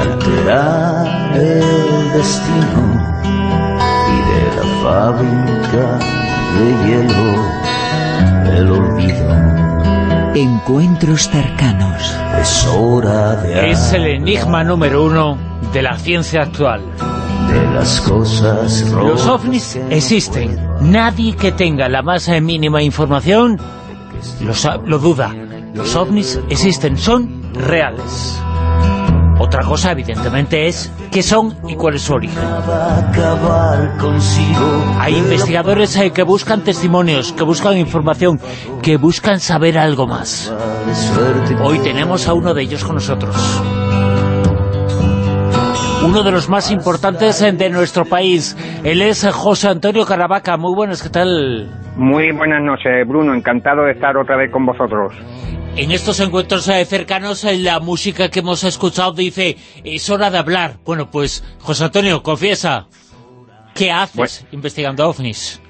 alterar el destino y de la fábrica de hielo el olvido. Encuentros cercanos. Es hora de Es el enigma número uno de la ciencia actual. de las cosas Los ovnis existen. Nadie que tenga la más mínima información lo, lo duda. Los ovnis existen, son reales. Otra cosa, evidentemente, es qué son y cuál es su origen. Hay investigadores eh, que buscan testimonios, que buscan información, que buscan saber algo más. Hoy tenemos a uno de ellos con nosotros. Uno de los más importantes eh, de nuestro país. Él es José Antonio Caravaca. Muy buenas, ¿qué tal? Muy buenas noches, Bruno. Encantado de estar otra vez con vosotros. En estos encuentros eh, cercanos, eh, la música que hemos escuchado dice, es hora de hablar. Bueno, pues, José Antonio, confiesa, ¿qué haces investigando ovnis?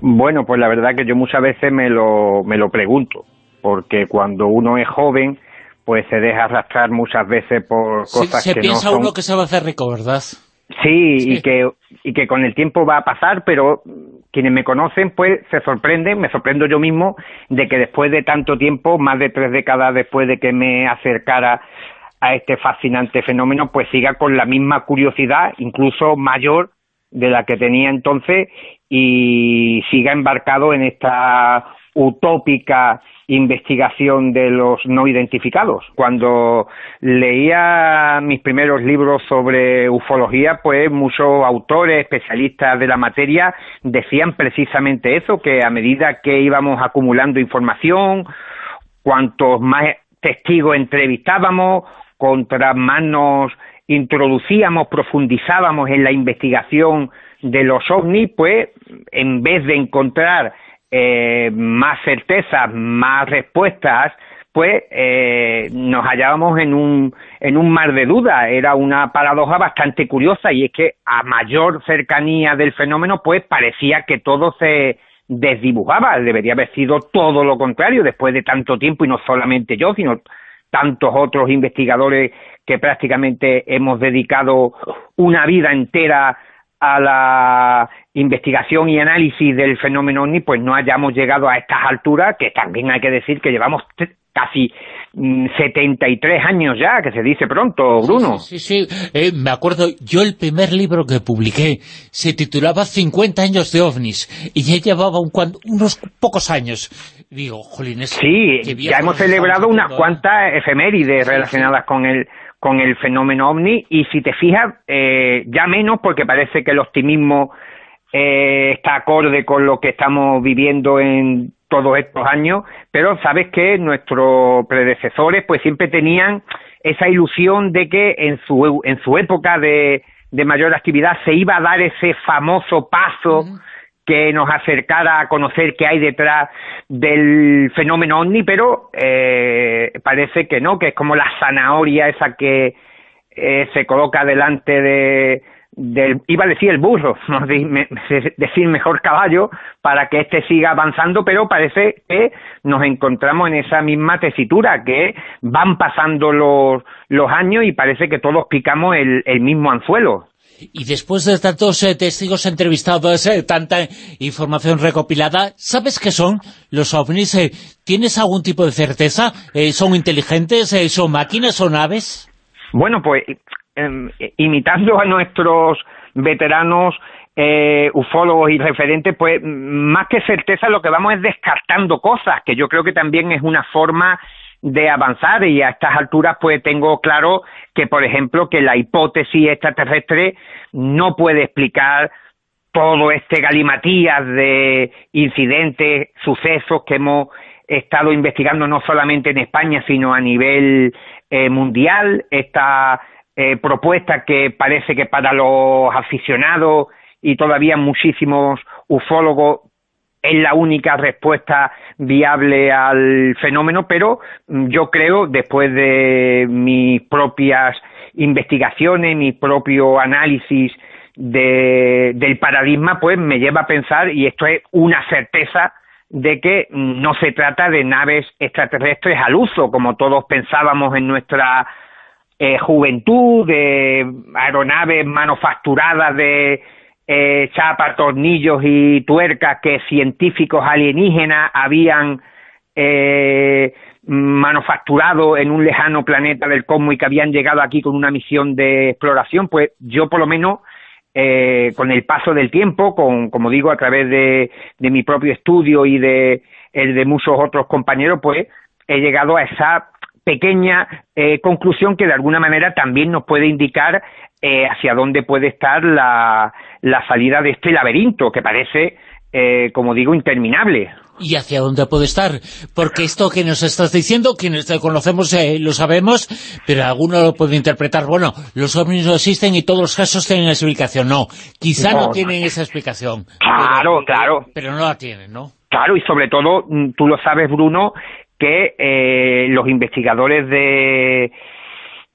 Bueno, pues la verdad que yo muchas veces me lo, me lo pregunto, porque cuando uno es joven, pues se deja arrastrar muchas veces por cosas se que piensa no son... uno que se va a hacer rico, ¿verdad? Sí, Sí. Y, que, y que con el tiempo va a pasar, pero quienes me conocen pues se sorprenden, me sorprendo yo mismo, de que después de tanto tiempo, más de tres décadas después de que me acercara a este fascinante fenómeno, pues siga con la misma curiosidad, incluso mayor de la que tenía entonces, y siga embarcado en esta utópica investigación de los no identificados. Cuando leía mis primeros libros sobre ufología, pues muchos autores, especialistas de la materia, decían precisamente eso, que a medida que íbamos acumulando información, cuantos más testigos entrevistábamos, contra más nos introducíamos, profundizábamos en la investigación de los ovnis, pues en vez de encontrar eh, más certezas, más respuestas, pues eh, nos hallábamos en un, en un mar de dudas. Era una paradoja bastante curiosa y es que a mayor cercanía del fenómeno, pues parecía que todo se desdibujaba. Debería haber sido todo lo contrario después de tanto tiempo y no solamente yo, sino tantos otros investigadores que prácticamente hemos dedicado una vida entera a la investigación y análisis del fenómeno OVNI, pues no hayamos llegado a estas alturas, que también hay que decir que llevamos casi mm, 73 años ya, que se dice pronto, Bruno. Sí, sí, sí. Eh, me acuerdo, yo el primer libro que publiqué se titulaba 50 años de ovnis y ya llevaba un cuan- unos pocos años. Digo, jolines, Sí, ya hemos celebrado unas ¿eh? cuantas efemérides relacionadas con el con el fenómeno ovni y si te fijas, eh, ya menos porque parece que el optimismo eh, está acorde con lo que estamos viviendo en todos estos años, pero sabes que nuestros predecesores pues siempre tenían esa ilusión de que en su, en su época de, de mayor actividad se iba a dar ese famoso paso que nos acercara a conocer qué hay detrás del fenómeno ovni, pero eh, parece que no, que es como la zanahoria esa que eh, se coloca delante de del iba a decir el burro, no me- decir mejor caballo, para que éste siga avanzando, pero parece que nos encontramos en esa misma tesitura, que van pasando los, los años y parece que todos picamos el, el mismo anzuelo. Y después de tantos eh, testigos entrevistados, eh, tanta información recopilada, ¿sabes qué son los ovnis? Eh, ¿Tienes algún tipo de certeza? Eh, ¿Son inteligentes? ¿Son máquinas? ¿Son aves? Bueno, pues em, imitando a nuestros veteranos eh, ufólogos y referentes, pues más que certeza lo que vamos es descartando cosas, que yo creo que también es una forma de avanzar. Y a estas alturas pues tengo claro que por ejemplo que la hipótesis extraterrestre no puede explicar todo este galimatías de incidentes, sucesos que hemos estado investigando no solamente en España, sino a nivel eh, mundial, esta eh, propuesta que parece que para los aficionados y todavía muchísimos ufólogos es la única respuesta viable al fenómeno, pero yo creo, después de mis propias investigaciones, mi propio análisis de, del paradigma, pues me lleva a pensar, y esto es una certeza, de que no se trata de naves extraterrestres al uso, como todos pensábamos en nuestra eh, juventud, de aeronaves manufacturadas de eh, chapas, tornillos y tuercas que científicos alienígenas habían eh, manufacturado en un lejano planeta del cosmos y que habían llegado aquí con una misión de exploración, pues yo por lo menos eh, con el paso del tiempo, con, como digo, a través de, de mi propio estudio y de el de muchos otros compañeros, pues he llegado a esa pequeña eh, conclusión que de alguna manera también nos puede indicar eh, hacia dónde puede estar la, la salida de este laberinto que parece, eh, como digo, interminable y hacia dónde puede estar. Porque esto que nos estás diciendo, quienes te conocemos eh, lo sabemos, pero alguno lo puede interpretar, bueno, los ovnis no existen y todos los casos tienen explicación. No, quizá no, tienen esa explicación. Claro, claro. Pero no la tienen, ¿no? Claro, y sobre todo, mm, tú lo sabes, Bruno, que eh, los investigadores de,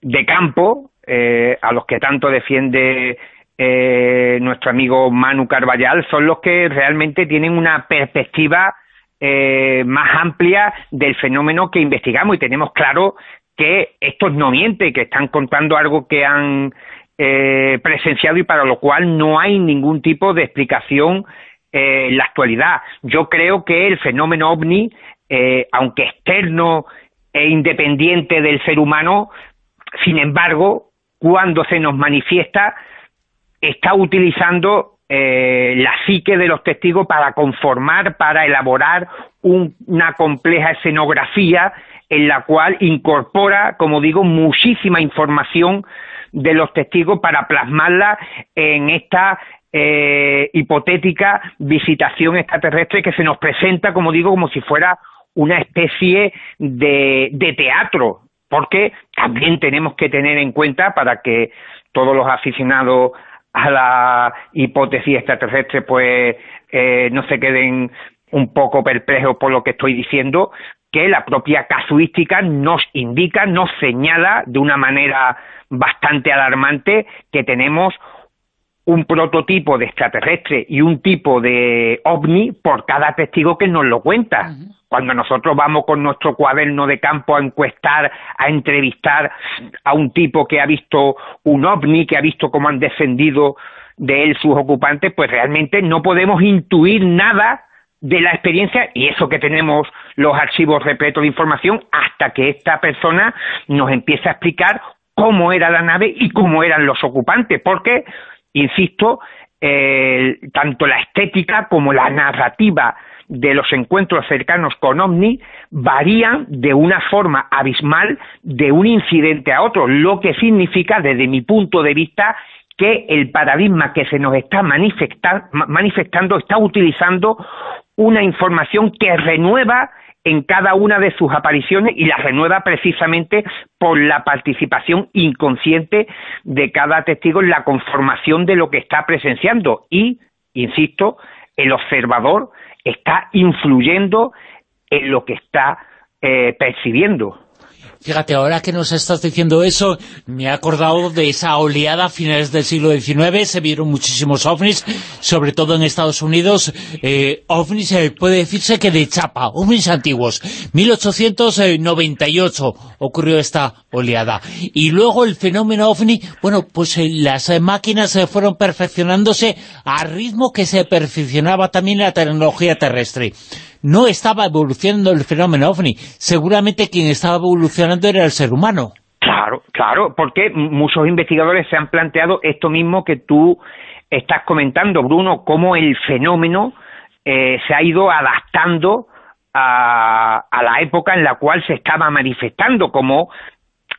de campo, eh, a los que tanto defiende nuestro amigo Manu Carballal, son los que realmente tienen una perspectiva eh, más amplia del fenómeno que investigamos y tenemos claro que estos no mienten, que están contando algo que han eh, presenciado y para lo cual no hay ningún tipo de explicación eh, en la actualidad. Yo creo que el fenómeno ovni, eh, aunque externo e independiente del ser humano, sin embargo, cuando se nos manifiesta, está utilizando eh, la psique de los testigos para conformar, para elaborar una compleja escenografía en la cual incorpora, como digo, muchísima información de los testigos para plasmarla en esta eh, hipotética visitación extraterrestre que se nos presenta, como digo, como si fuera una especie de, de teatro, porque también tenemos que tener en cuenta para que todos los aficionados a la hipótesis extraterrestre pues eh, no se queden un poco perplejos por lo que estoy diciendo, que la propia casuística nos indica, nos señala de una manera bastante alarmante que tenemos un prototipo de extraterrestre y un tipo de ovni por cada testigo que nos lo cuenta. Cuando nosotros vamos con nuestro cuaderno de campo a encuestar, a entrevistar a un tipo que ha visto un ovni, que ha visto cómo han descendido de él sus ocupantes, pues realmente no podemos intuir nada de la experiencia y eso que tenemos los archivos repletos de información hasta que esta persona nos empieza a explicar cómo era la nave y cómo eran los ocupantes, porque insisto, eh, tanto la estética como la narrativa de los encuentros cercanos con OVNI varían de una forma abismal de un incidente a otro, lo que significa, desde mi punto de vista, que el paradigma que se nos está manifestando está utilizando una información que renueva en cada una de sus apariciones y la renueva precisamente por la participación inconsciente de cada testigo en la conformación de lo que está presenciando y, insisto, el observador está influyendo en lo que está eh, percibiendo. Fíjate, ahora que nos estás diciendo eso, me he acordado de esa oleada a finales del siglo XIX, se vieron muchísimos ovnis, sobre todo en Estados Unidos, eh, ovnis eh, puede decirse que de chapa, ovnis antiguos. 1898 ocurrió esta oleada. Y luego el fenómeno ovni, bueno, pues eh, las máquinas se fueron perfeccionándose a ritmo que se perfeccionaba también la tecnología terrestre no estaba evolucionando el fenómeno OVNI. Seguramente quien estaba evolucionando era el ser humano. Claro, claro, porque muchos investigadores se han planteado esto mismo que tú estás comentando, Bruno, cómo el fenómeno eh, se ha ido adaptando a, a la época en la cual se estaba manifestando, como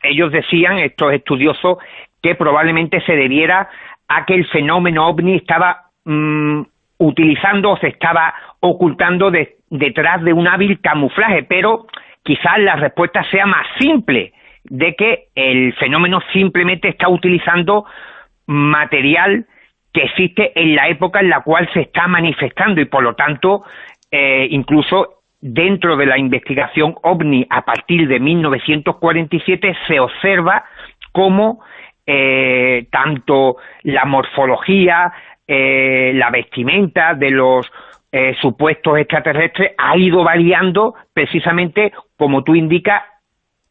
ellos decían, estos estudiosos, que probablemente se debiera a que el fenómeno ovni estaba mm, utilizando o se estaba ocultando de, detrás de un hábil camuflaje, pero quizás la respuesta sea más simple, de que el fenómeno simplemente está utilizando material que existe en la época en la cual se está manifestando y por lo tanto eh, incluso dentro de la investigación OVNI a partir de 1947 se observa cómo eh, tanto la morfología, eh, la vestimenta de los eh, supuestos extraterrestres ha ido variando precisamente, como tú indicas,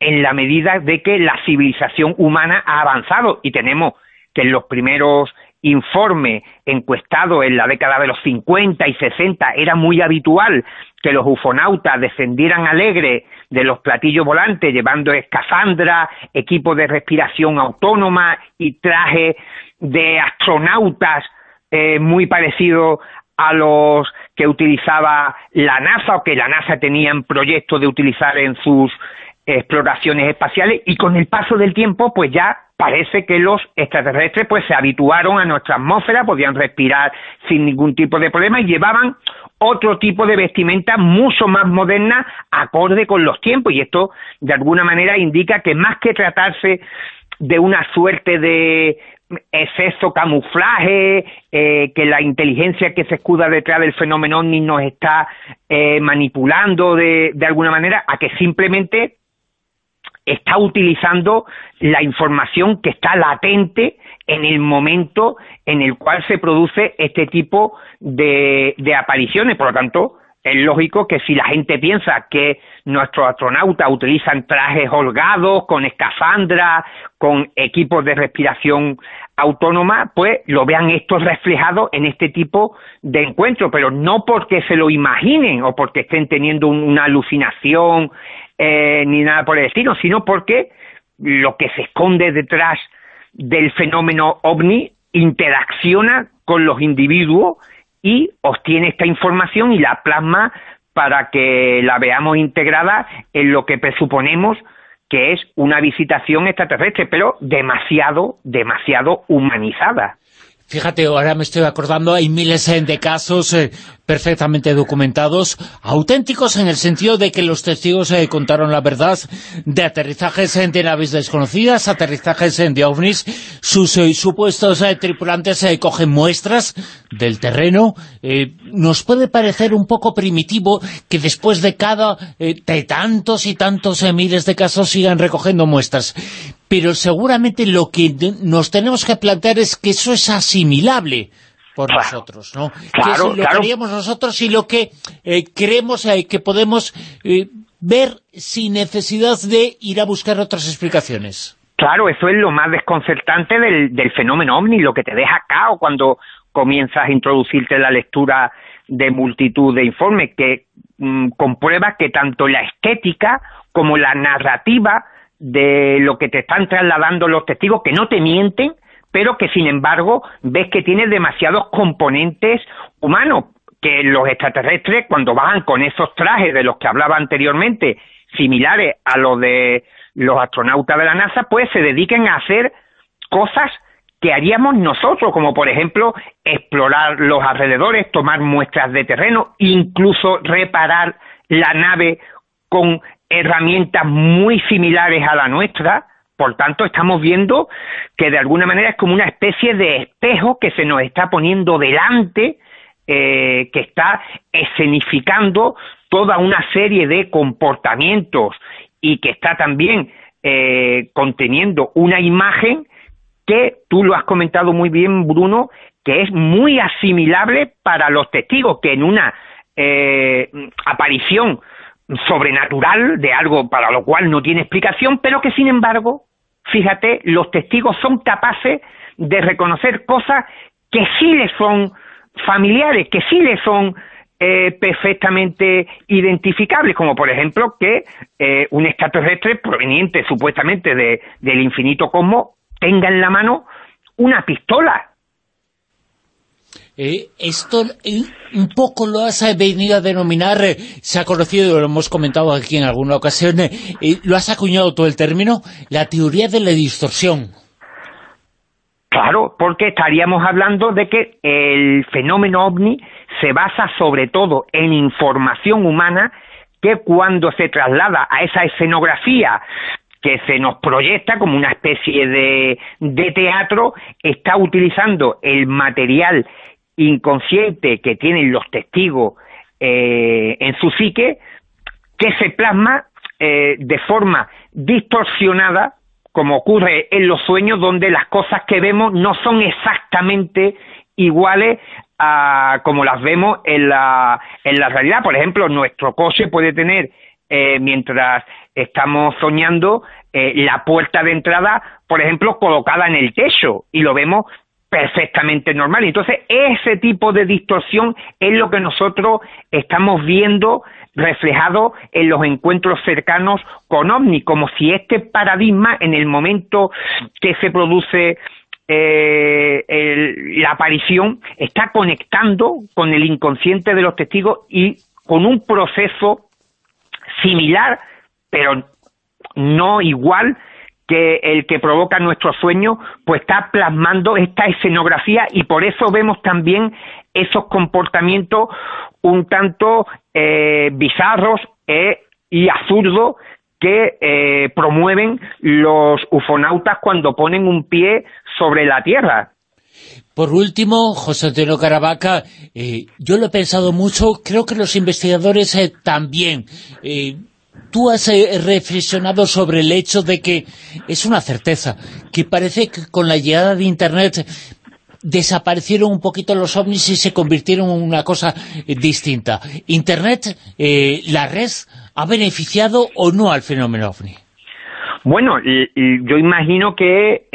en la medida de que la civilización humana ha avanzado. Y tenemos que en los primeros informes encuestados en la década de los 50 y 60 era muy habitual que los ufonautas descendieran alegres de los platillos volantes llevando escafandra, equipo de respiración autónoma y traje de astronautas eh, muy parecido a los que utilizaba la NASA o que la NASA tenía en proyecto de utilizar en sus exploraciones espaciales y con el paso del tiempo pues ya parece que los extraterrestres pues se habituaron a nuestra atmósfera, podían respirar sin ningún tipo de problema y llevaban otro tipo de vestimenta mucho más moderna acorde con los tiempos. Y esto de alguna manera indica que más que tratarse de una suerte de exceso camuflaje, eh, que la inteligencia que se escuda detrás del fenómeno OVNI nos está eh, manipulando de, alguna manera, a que simplemente está utilizando la información que está latente en el momento en el cual se produce este tipo de apariciones. Por lo tanto, es lógico que si la gente piensa que nuestros astronautas utilizan trajes holgados, con escafandra, con equipos de respiración autónoma, pues lo vean esto reflejado en este tipo de encuentros, pero no porque se lo imaginen o porque estén teniendo una alucinación eh, ni nada por el estilo, sino porque lo que se esconde detrás del fenómeno ovni interacciona con los individuos y obtiene esta información y la plasma para que la veamos integrada en lo que presuponemos que es una visitación extraterrestre, pero demasiado, demasiado humanizada. Fíjate, ahora me estoy acordando, hay miles eh, de casos eh, perfectamente documentados, auténticos en el sentido de que los testigos eh, contaron la verdad de aterrizajes de naves desconocidas, aterrizajes de ovnis, sus supuestos tripulantes cogen muestras del terreno. nos puede parecer un poco primitivo que después de cada, de tantos y tantos miles de casos sigan recogiendo muestras pero seguramente lo que nos tenemos que plantear es que eso es asimilable por nosotros, ¿no? que es lo que haríamos nosotros y lo que eh, creemos eh, que podemos eh, ver sin necesidad de ir a buscar otras explicaciones. Claro, eso es lo más desconcertante del, del fenómeno OVNI, lo que te deja cao cuando comienzas a introducirte en la lectura de multitud de informes, que mm, comprueba que tanto la estética como la narrativa de lo que te están trasladando los testigos, que no te mienten, pero que sin embargo ves que tiene demasiados componentes humanos, que los extraterrestres cuando bajan con esos trajes de los que hablaba anteriormente, similares a los de los astronautas de la NASA, pues se dediquen a hacer cosas que haríamos nosotros, como por ejemplo explorar los alrededores, tomar muestras de terreno, incluso reparar la nave con herramientas muy similares a la nuestra, por tanto estamos viendo que de alguna manera es como una especie de espejo que se nos está poniendo delante, eh, que está escenificando toda una serie de comportamientos y que está también eh, conteniendo una imagen que tú lo has comentado muy bien, Bruno, que es muy asimilable para los testigos, que en una eh, aparición sobrenatural de algo para lo cual no tiene explicación, pero que sin embargo, fíjate, los testigos son capaces de reconocer cosas que sí les son familiares, que sí les son eh, perfectamente identificables, como por ejemplo que eh, un extraterrestre proveniente supuestamente de, del infinito cosmos tenga en la mano una pistola eh, esto eh, un poco lo has venido a denominar, eh, se ha conocido, lo hemos comentado aquí en alguna ocasión, lo has acuñado todo el término, la teoría de la distorsión. Claro, porque estaríamos hablando de que el fenómeno ovni se basa sobre todo en información humana que cuando se traslada a esa escenografía que se nos proyecta como una especie de, de teatro, está utilizando el material inconsciente que tienen los testigos eh, en su psique, que se plasma eh, de forma distorsionada, como ocurre en los sueños, donde las cosas que vemos no son exactamente iguales a como las vemos en la, en la realidad. Por ejemplo, nuestro coche puede tener, eh, mientras estamos soñando, eh, la puerta de entrada, por ejemplo, colocada en el techo y lo vemos perfectamente normal. Entonces, ese tipo de distorsión es lo que nosotros estamos viendo reflejado en los encuentros cercanos con OVNI, como si este paradigma, en el momento que se produce eh, la aparición, está conectando con el inconsciente de los testigos y con un proceso similar, pero no igual que el que provoca nuestro sueño, pues está plasmando esta escenografía y por eso vemos también esos comportamientos un tanto eh, bizarros e, y absurdos que eh, promueven los ufonautas cuando ponen un pie sobre la Tierra. Por último, José Antonio Caravaca, eh, yo lo he pensado mucho, creo que los investigadores también tú has eh, reflexionado sobre el hecho de que es una certeza, que parece que con la llegada de Internet desaparecieron un poquito los ovnis y se convirtieron en una cosa eh, distinta. ¿Internet, eh, la red, ha beneficiado o no al fenómeno ovni? Bueno, yo imagino que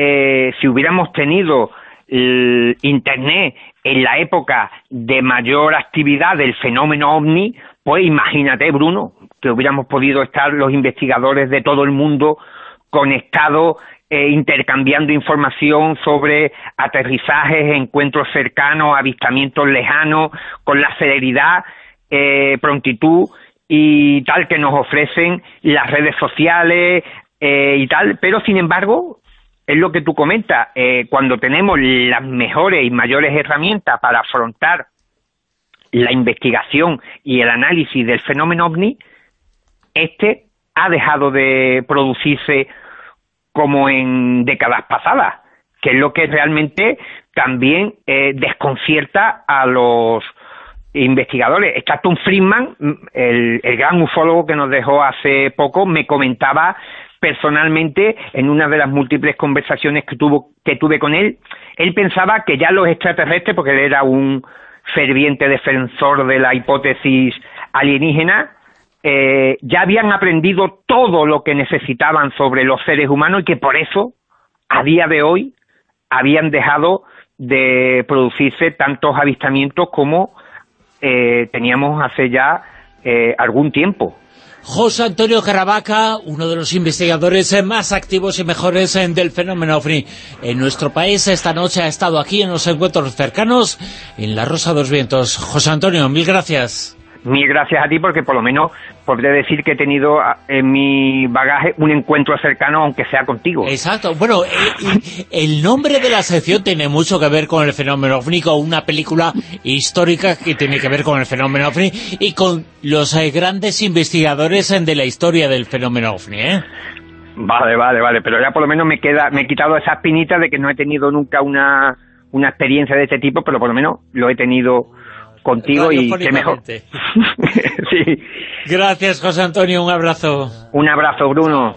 si hubiéramos tenido Internet en la época de mayor actividad del fenómeno ovni, pues imagínate, Bruno, que hubiéramos podido estar los investigadores de todo el mundo conectados, eh, intercambiando información sobre aterrizajes, encuentros cercanos, avistamientos lejanos, con la celeridad, eh, prontitud y tal que nos ofrecen las redes sociales eh, y tal, pero sin embargo, es lo que tú comentas, cuando tenemos las mejores y mayores herramientas para afrontar la investigación y el análisis del fenómeno ovni, este ha dejado de producirse como en décadas pasadas, que es lo que realmente también eh, desconcierta a los investigadores. Stanton Friedman, el, el, gran ufólogo que nos dejó hace poco, me comentaba personalmente en una de las múltiples conversaciones que, tuvo, que tuve con él, él pensaba que ya los extraterrestres, porque él era un ferviente defensor de la hipótesis alienígena, eh, ya habían aprendido todo lo que necesitaban sobre los seres humanos y que por eso, a día de hoy, habían dejado de producirse tantos avistamientos como eh, teníamos hace ya eh, algún tiempo. José Antonio Caravaca, uno de los investigadores más activos y mejores del fenómeno OVNI en nuestro país. Esta noche ha estado aquí en los encuentros cercanos en La Rosa de los Vientos. José Antonio, mil gracias. Mil gracias a ti porque por lo menos podría decir que he tenido ah, en mi bagaje un encuentro cercano, aunque sea contigo. Exacto. Bueno, eh, el nombre de la sección tiene mucho que ver con el fenómeno OVNI, con una película histórica que tiene que ver con el fenómeno OVNI y con los eh, grandes investigadores de la historia del fenómeno OVNI, ¿eh? Vale, vale, vale, pero ya por lo menos me queda me he quitado esa espinita de que no he tenido nunca una, una experiencia de este tipo, pero por lo menos lo he tenido contigo y qué mejor. sí. Gracias, José Antonio, un abrazo. Un abrazo, Bruno.